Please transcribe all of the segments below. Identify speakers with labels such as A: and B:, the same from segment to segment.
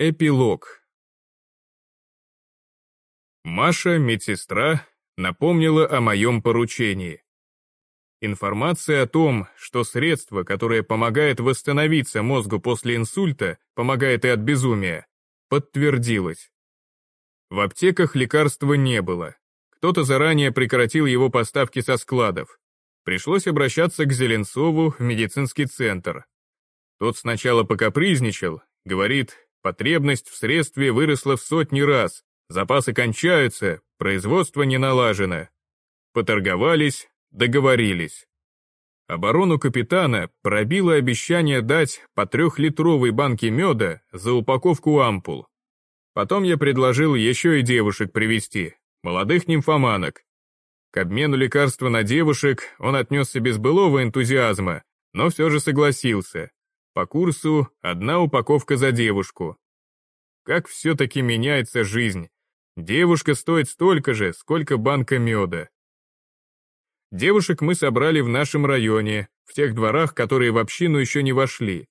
A: Эпилог. Маша, медсестра, напомнила о моем поручении. Информация о том, что средство, которое помогает восстановиться мозгу после инсульта, помогает и от безумия, подтвердилась. В аптеках лекарства не было. Кто-то заранее прекратил его поставки со складов. Пришлось обращаться к Зеленцову в медицинский центр. Тот сначала покапризничал, говорит, Потребность в средстве выросла в сотни раз, запасы кончаются, производство не налажено. Поторговались, договорились. Оборону капитана пробило обещание дать по трехлитровой банке меда за упаковку ампул. Потом я предложил еще и девушек привести, молодых нимфоманок. К обмену лекарства на девушек он отнесся без былого энтузиазма, но все же согласился. По курсу одна упаковка за девушку. Как все-таки меняется жизнь. Девушка стоит столько же, сколько банка меда. Девушек мы собрали в нашем районе, в тех дворах, которые в общину еще не вошли.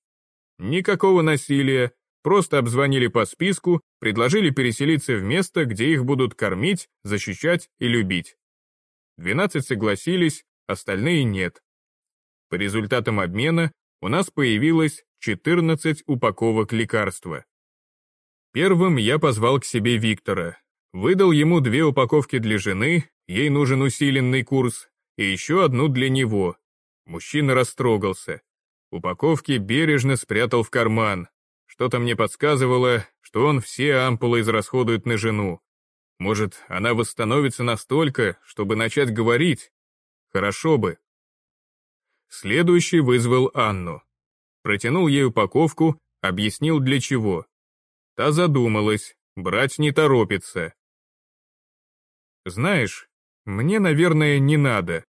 A: Никакого насилия, просто обзвонили по списку, предложили переселиться в место, где их будут кормить, защищать и любить. 12 согласились, остальные нет. По результатам обмена у нас появилось 14 упаковок лекарства. Первым я позвал к себе Виктора. Выдал ему две упаковки для жены, ей нужен усиленный курс, и еще одну для него. Мужчина растрогался. Упаковки бережно спрятал в карман. Что-то мне подсказывало, что он все ампулы израсходует на жену. Может, она восстановится настолько, чтобы начать говорить? Хорошо бы. Следующий вызвал Анну. Протянул ей упаковку, объяснил для чего. Та задумалась, брать не торопится. Знаешь, мне, наверное, не надо.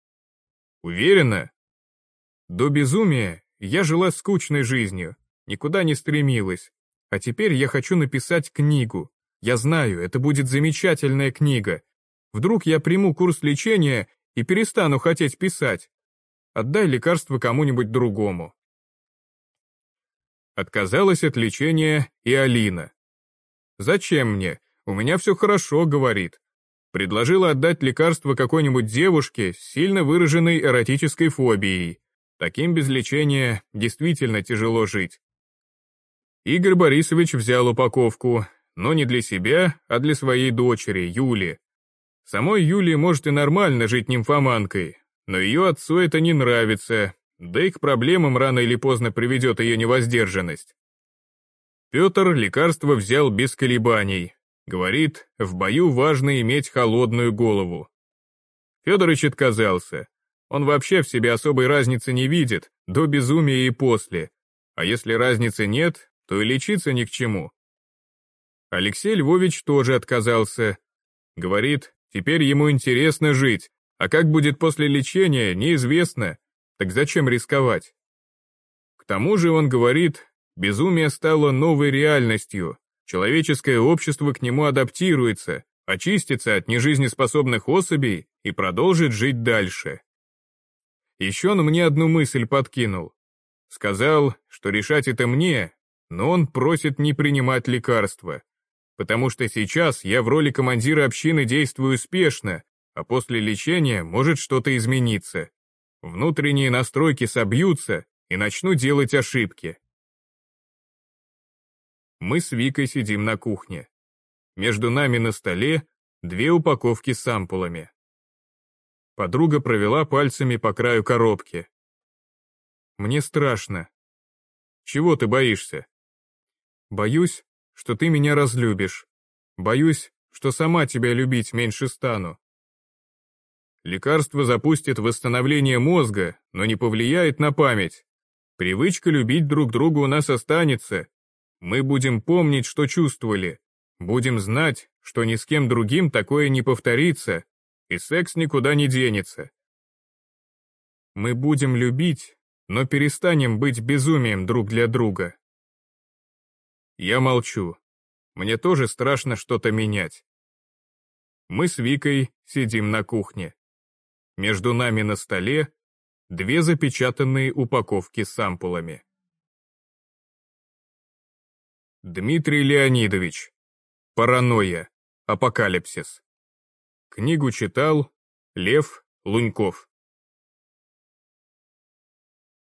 A: Уверена? До безумия я жила скучной жизнью, никуда не стремилась. А теперь я хочу написать книгу. Я знаю, это будет замечательная книга. Вдруг я приму курс лечения и перестану хотеть писать. Отдай лекарство кому-нибудь другому. Отказалась от лечения и Алина. «Зачем мне? У меня все хорошо», — говорит. Предложила отдать лекарство какой-нибудь девушке с сильно выраженной эротической фобией. Таким без лечения действительно тяжело жить. Игорь Борисович взял упаковку, но не для себя, а для своей дочери, Юли. Самой Юлии может и нормально жить нимфоманкой, но ее отцу это не нравится, да и к проблемам рано или поздно приведет ее невоздержанность. Петр лекарство взял без колебаний. Говорит, в бою важно иметь холодную голову. Федорович отказался. Он вообще в себе особой разницы не видит, до безумия и после. А если разницы нет, то и лечиться ни к чему. Алексей Львович тоже отказался. Говорит, теперь ему интересно жить, а как будет после лечения, неизвестно, так зачем рисковать? К тому же он говорит, безумие стало новой реальностью, человеческое общество к нему адаптируется, очистится от нежизнеспособных особей и продолжит жить дальше. Еще он мне одну мысль подкинул. Сказал, что решать это мне, но он просит не принимать лекарства, потому что сейчас я в роли командира общины действую успешно, а после лечения может что-то измениться. Внутренние настройки собьются и начну делать ошибки. Мы с Викой сидим на кухне. Между нами на столе две упаковки с ампулами. Подруга провела пальцами по краю коробки. Мне страшно. Чего ты боишься? Боюсь, что ты меня разлюбишь. Боюсь, что сама тебя любить меньше стану. Лекарство запустит восстановление мозга, но не повлияет на память. Привычка любить друг друга у нас останется. Мы будем помнить, что чувствовали. Будем знать, что ни с кем другим такое не повторится, и секс никуда не денется. Мы будем любить, но перестанем быть безумием друг для друга. Я молчу. Мне тоже страшно что-то менять. Мы с Викой сидим на кухне. Между нами на столе две запечатанные упаковки с ампулами. Дмитрий Леонидович. Паранойя. Апокалипсис. Книгу читал Лев Луньков.